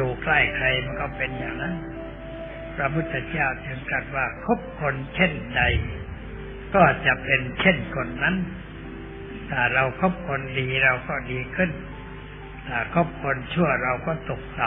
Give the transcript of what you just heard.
อยู่ใกล้ใครมันก็เป็นอย่างนั้น พระพุทธเจ้าถึงตรัสว่าคบคนเช่นใด ก็จะเป็นเช่นคนนั้น ถ้าเราคบคนดีเราก็ดีขึ้น ถ้าคบคนชั่วเราก็ตกต่ำ